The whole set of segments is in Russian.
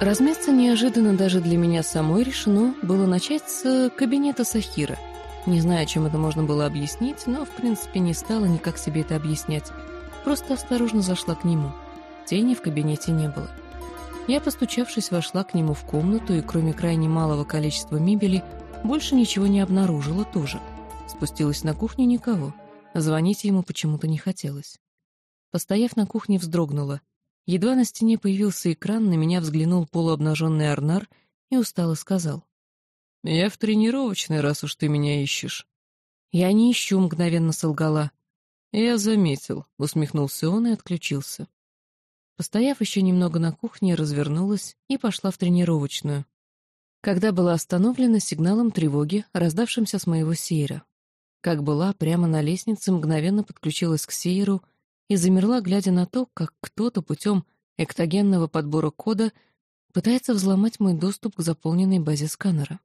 Размяться неожиданно даже для меня самой решено было начать с кабинета Сахира. Не знаю, чем это можно было объяснить, но, в принципе, не стала никак себе это объяснять. Просто осторожно зашла к нему. Тени в кабинете не было. Я, постучавшись, вошла к нему в комнату и, кроме крайне малого количества мебели, больше ничего не обнаружила тоже. Спустилась на кухню никого. Звонить ему почему-то не хотелось. Постояв на кухне, вздрогнула. Едва на стене появился экран, на меня взглянул полуобнаженный Арнар и устало сказал. «Я в тренировочной, раз уж ты меня ищешь». «Я не ищу», — мгновенно солгала. «Я заметил», — усмехнулся он и отключился. Постояв еще немного на кухне, развернулась и пошла в тренировочную. Когда была остановлена сигналом тревоги, раздавшимся с моего сейра. Как была, прямо на лестнице мгновенно подключилась к сейру — и замерла, глядя на то, как кто-то путем эктогенного подбора кода пытается взломать мой доступ к заполненной базе сканера.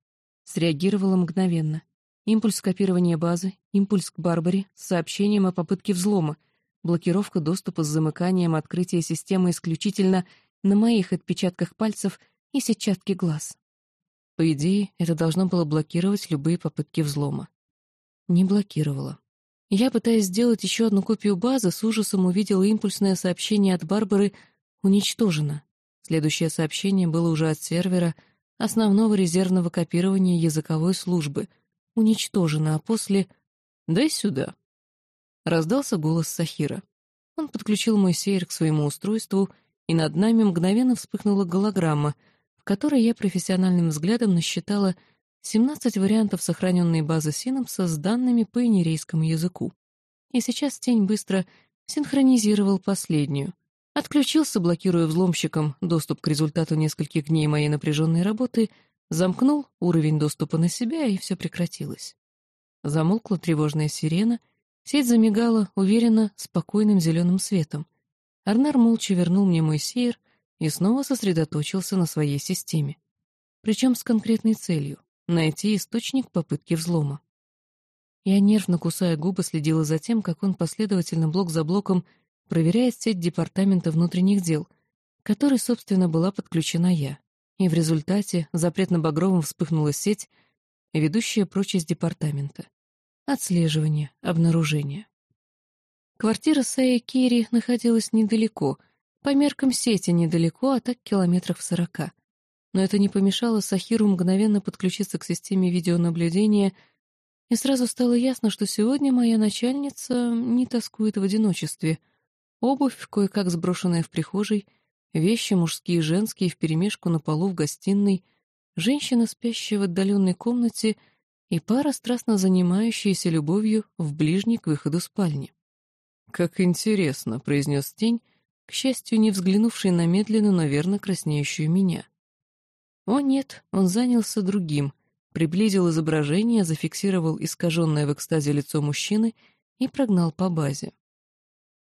Среагировала мгновенно. Импульс копирования базы, импульс к Барбаре с сообщением о попытке взлома, блокировка доступа с замыканием открытия системы исключительно на моих отпечатках пальцев и сетчатке глаз. По идее, это должно было блокировать любые попытки взлома. Не блокировало. Я, пытаясь сделать еще одну копию базы, с ужасом увидела импульсное сообщение от Барбары «Уничтожено». Следующее сообщение было уже от сервера основного резервного копирования языковой службы. «Уничтожено», а после «Дай сюда». Раздался голос Сахира. Он подключил мой сейр к своему устройству, и над нами мгновенно вспыхнула голограмма, в которой я профессиональным взглядом насчитала — 17 вариантов сохраненной базы синапса с данными по инерейскому языку. И сейчас тень быстро синхронизировал последнюю. Отключился, блокируя взломщикам доступ к результату нескольких дней моей напряженной работы, замкнул уровень доступа на себя, и все прекратилось. Замолкла тревожная сирена, сеть замигала, уверенно, спокойным зеленым светом. Арнар молча вернул мне мой сейр и снова сосредоточился на своей системе. Причем с конкретной целью найти источник попытки взлома. Я, нервно кусая губы, следила за тем, как он последовательно блок за блоком проверяет сеть Департамента внутренних дел, которой, собственно, была подключена я. И в результате запретно-багровым вспыхнула сеть, ведущая прочь из департамента. Отслеживание, обнаружение. Квартира Сая Кири находилась недалеко, по меркам сети недалеко, а так километрах в сорока — но это не помешало Сахиру мгновенно подключиться к системе видеонаблюдения, и сразу стало ясно, что сегодня моя начальница не тоскует в одиночестве. Обувь, кое-как сброшенная в прихожей, вещи мужские и женские вперемешку на полу в гостиной, женщина, спящая в отдаленной комнате, и пара, страстно занимающаяся любовью в ближней к выходу спальни. «Как интересно», — произнес тень, к счастью, не взглянувший на медленно, но верно краснеющую меня. О нет, он занялся другим, приблизил изображение, зафиксировал искаженное в экстазе лицо мужчины и прогнал по базе.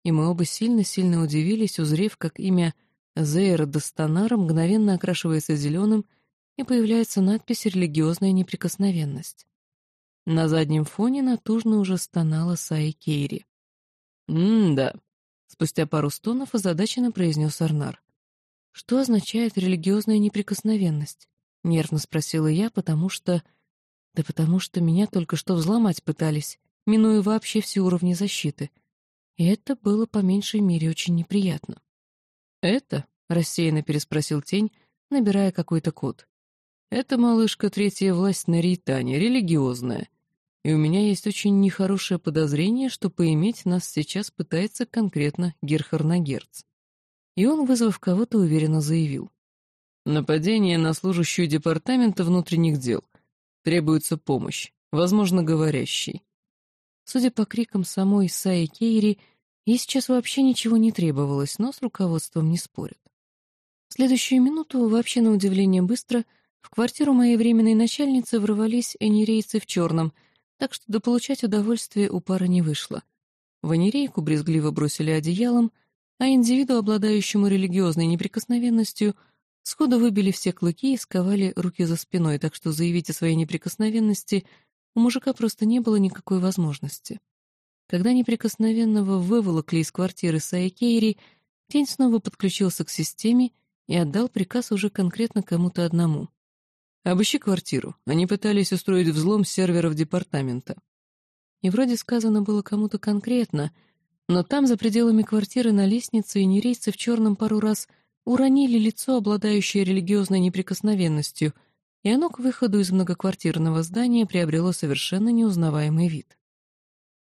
И мы оба сильно-сильно удивились, узрев, как имя Зейра Достанара мгновенно окрашивается зеленым и появляется надпись «Религиозная неприкосновенность». На заднем фоне натужно уже стонала Саи Кейри. «М-да», — спустя пару стонов озадаченно произнес Арнар. «Что означает религиозная неприкосновенность?» — нервно спросила я, потому что... Да потому что меня только что взломать пытались, минуя вообще все уровни защиты. И это было по меньшей мере очень неприятно. «Это?» — рассеянно переспросил тень, набирая какой-то код. «Это, малышка, третья власть на Рейтане, религиозная. И у меня есть очень нехорошее подозрение, что поиметь нас сейчас пытается конкретно Герхарнагерц и он, вызвав кого-то, уверенно заявил. «Нападение на служащую департамента внутренних дел. Требуется помощь, возможно, говорящий». Судя по крикам самой Саи Кейри, ей сейчас вообще ничего не требовалось, но с руководством не спорят. В следующую минуту, вообще на удивление быстро, в квартиру моей временной начальницы ворвались энирейцы в черном, так что дополучать удовольствие у пары не вышло. В энирейку брезгливо бросили одеялом, а индивиду, обладающему религиозной неприкосновенностью, сходу выбили все клыки и сковали руки за спиной, так что заявить о своей неприкосновенности у мужика просто не было никакой возможности. Когда неприкосновенного выволокли из квартиры Саякейри, тень снова подключился к системе, и отдал приказ уже конкретно кому-то одному. «Обыщи квартиру. Они пытались устроить взлом серверов департамента». И вроде сказано было кому-то конкретно, но там, за пределами квартиры на лестнице, и нерейцы в черном пару раз уронили лицо, обладающее религиозной неприкосновенностью, и оно к выходу из многоквартирного здания приобрело совершенно неузнаваемый вид.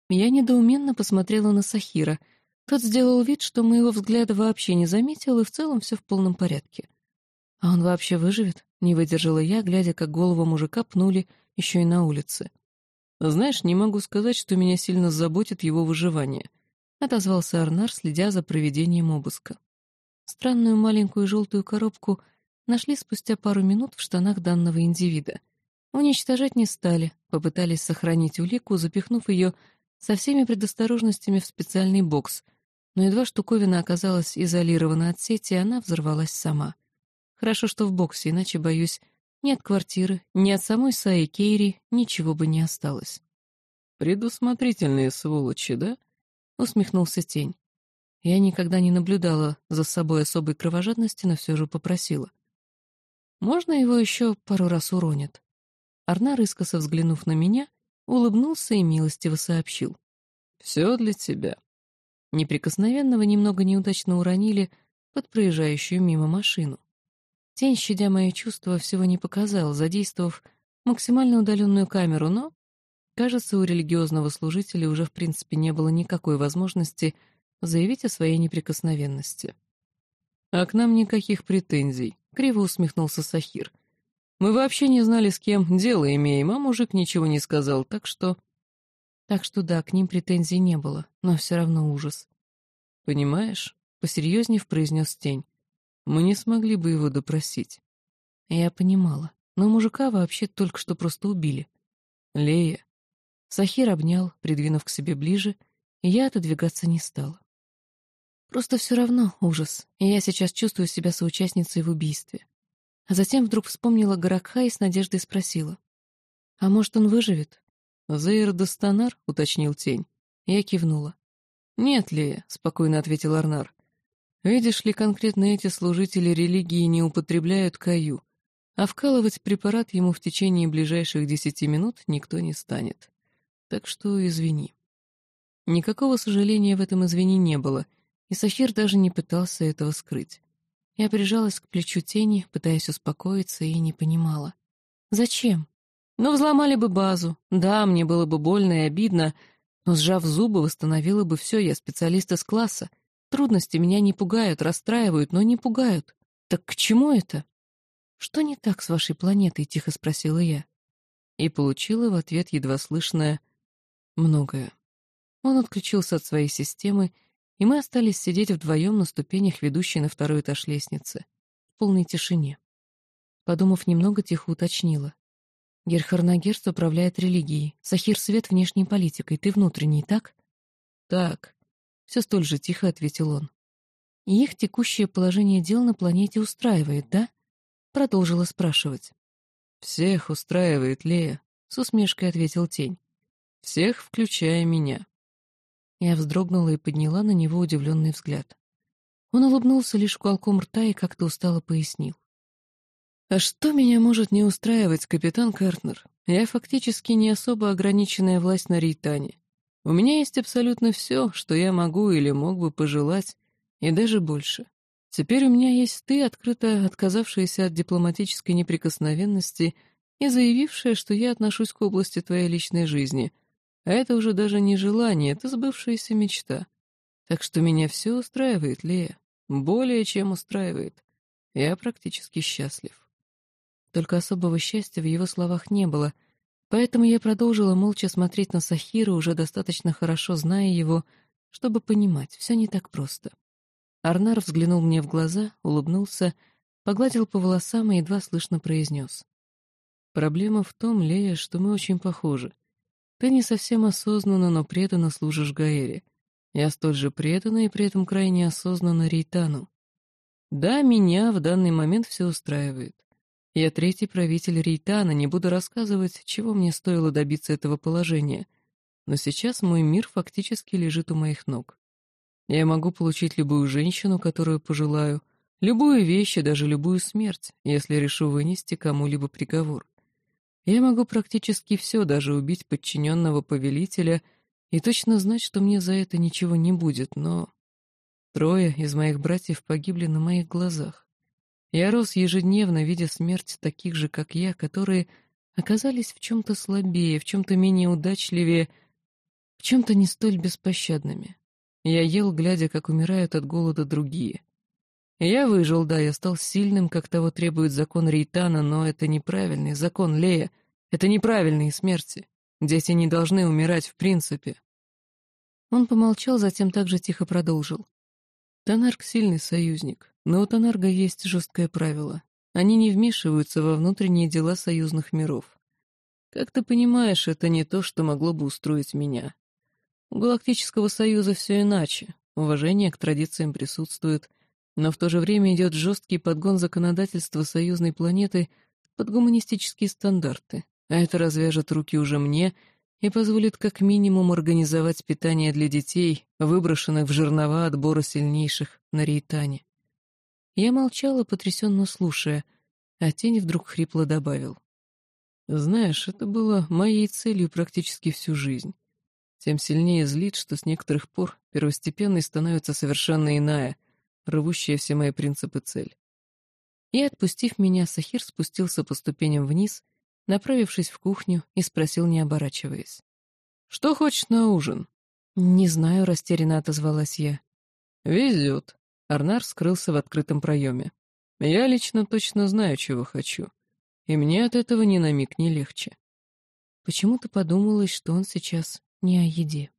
Я недоуменно посмотрела на Сахира. Тот сделал вид, что моего взгляда вообще не заметил, и в целом все в полном порядке. «А он вообще выживет?» — не выдержала я, глядя, как голову мужика пнули еще и на улице. «Знаешь, не могу сказать, что меня сильно заботит его выживание», — отозвался Арнар, следя за проведением обыска. Странную маленькую желтую коробку нашли спустя пару минут в штанах данного индивида. Уничтожать не стали, попытались сохранить улику, запихнув ее со всеми предосторожностями в специальный бокс, но едва штуковина оказалась изолирована от сети, она взорвалась сама. Хорошо, что в боксе, иначе, боюсь, ни от квартиры, ни от самой Саи Кейри ничего бы не осталось. «Предусмотрительные сволочи, да?» — усмехнулся тень. Я никогда не наблюдала за собой особой кровожадности, но все же попросила. «Можно его еще пару раз уронят?» Арнар, искоса взглянув на меня, улыбнулся и милостиво сообщил. «Все для тебя». Неприкосновенного немного неудачно уронили под проезжающую мимо машину. Тень, щадя мои чувства, всего не показал, задействовав максимально удаленную камеру, но, кажется, у религиозного служителя уже в принципе не было никакой возможности заявить о своей неприкосновенности. «А к нам никаких претензий», — криво усмехнулся Сахир. «Мы вообще не знали, с кем дело имеем, а мужик ничего не сказал, так что...» Так что да, к ним претензий не было, но все равно ужас. «Понимаешь?» — посерьезнее произнес тень. Мы не смогли бы его допросить. Я понимала, но мужика вообще только что просто убили. Лея. Сахир обнял, придвинув к себе ближе, и я отодвигаться не стала. Просто все равно ужас, и я сейчас чувствую себя соучастницей в убийстве. А затем вдруг вспомнила Гаракха и с надеждой спросила. «А может, он выживет?» «Заир Достанар?» — уточнил тень. Я кивнула. «Нет, Лея», — спокойно ответил Арнар. Видишь ли, конкретно эти служители религии не употребляют каю, а вкалывать препарат ему в течение ближайших десяти минут никто не станет. Так что извини. Никакого сожаления в этом извини не было, и Сахир даже не пытался этого скрыть. Я прижалась к плечу тени, пытаясь успокоиться, и не понимала. Зачем? Ну, взломали бы базу. Да, мне было бы больно и обидно, но, сжав зубы, восстановила бы все, я специалист из класса. Трудности меня не пугают, расстраивают, но не пугают. Так к чему это? Что не так с вашей планетой? Тихо спросила я. И получила в ответ едва слышное «многое». Он отключился от своей системы, и мы остались сидеть вдвоем на ступенях, ведущей на второй этаж лестницы, в полной тишине. Подумав немного, тихо уточнила. Герхарнагерц управляет религией, Сахир Свет — внешней политикой, ты внутренний, так? Так. Все столь же тихо ответил он. И их текущее положение дел на планете устраивает, да? Продолжила спрашивать. Всех устраивает, Лея, с усмешкой ответил тень. Всех, включая меня. Я вздрогнула и подняла на него удивленный взгляд. Он улыбнулся лишь уголком рта и как-то устало пояснил. «А что меня может не устраивать, капитан Картнер? Я фактически не особо ограниченная власть на Рейтане. У меня есть абсолютно все, что я могу или мог бы пожелать, и даже больше. Теперь у меня есть ты, открыто отказавшаяся от дипломатической неприкосновенности и заявившая, что я отношусь к области твоей личной жизни. А это уже даже не желание, это сбывшаяся мечта. Так что меня все устраивает, Лея. Более чем устраивает. Я практически счастлив. Только особого счастья в его словах не было — Поэтому я продолжила молча смотреть на Сахира, уже достаточно хорошо зная его, чтобы понимать, все не так просто. Арнар взглянул мне в глаза, улыбнулся, погладил по волосам и едва слышно произнес. «Проблема в том, Лея, что мы очень похожи. Ты не совсем осознанно, но преданно служишь Гаэре. Я столь же преданно и при этом крайне осознанно Рейтану. Да, меня в данный момент все устраивает. Я третий правитель Рейтана, не буду рассказывать, чего мне стоило добиться этого положения. Но сейчас мой мир фактически лежит у моих ног. Я могу получить любую женщину, которую пожелаю, Любую вещь даже любую смерть, если решу вынести кому-либо приговор. Я могу практически все, даже убить подчиненного повелителя, и точно знать, что мне за это ничего не будет, но... Трое из моих братьев погибли на моих глазах. Я рос ежедневно, видя смерть таких же, как я, которые оказались в чем-то слабее, в чем-то менее удачливее, в чем-то не столь беспощадными. Я ел, глядя, как умирают от голода другие. Я выжил, да, я стал сильным, как того требует закон Рейтана, но это неправильный закон Лея. Это неправильные смерти. Дети не должны умирать в принципе. Он помолчал, затем также тихо продолжил. Тонарк — сильный союзник, но у Тонарга есть жесткое правило. Они не вмешиваются во внутренние дела союзных миров. Как ты понимаешь, это не то, что могло бы устроить меня. У Галактического Союза все иначе. Уважение к традициям присутствует, но в то же время идет жесткий подгон законодательства союзной планеты под гуманистические стандарты, а это развяжет руки уже мне и позволит как минимум организовать питание для детей, выброшенных в жернова отбора сильнейших на Рейтане. Я молчала, потрясенно слушая, а тень вдруг хрипло добавил. «Знаешь, это было моей целью практически всю жизнь. Тем сильнее злит, что с некоторых пор первостепенной становится совершенно иная — рвущая все мои принципы цель. И, отпустив меня, Сахир спустился по ступеням вниз, направившись в кухню, и спросил, не оборачиваясь. «Что хочешь на ужин?» «Не знаю», — растерянно отозвалась я. «Везет». Арнар скрылся в открытом проеме. «Я лично точно знаю, чего хочу. И мне от этого ни на миг не легче». Почему-то подумалось, что он сейчас не о еде.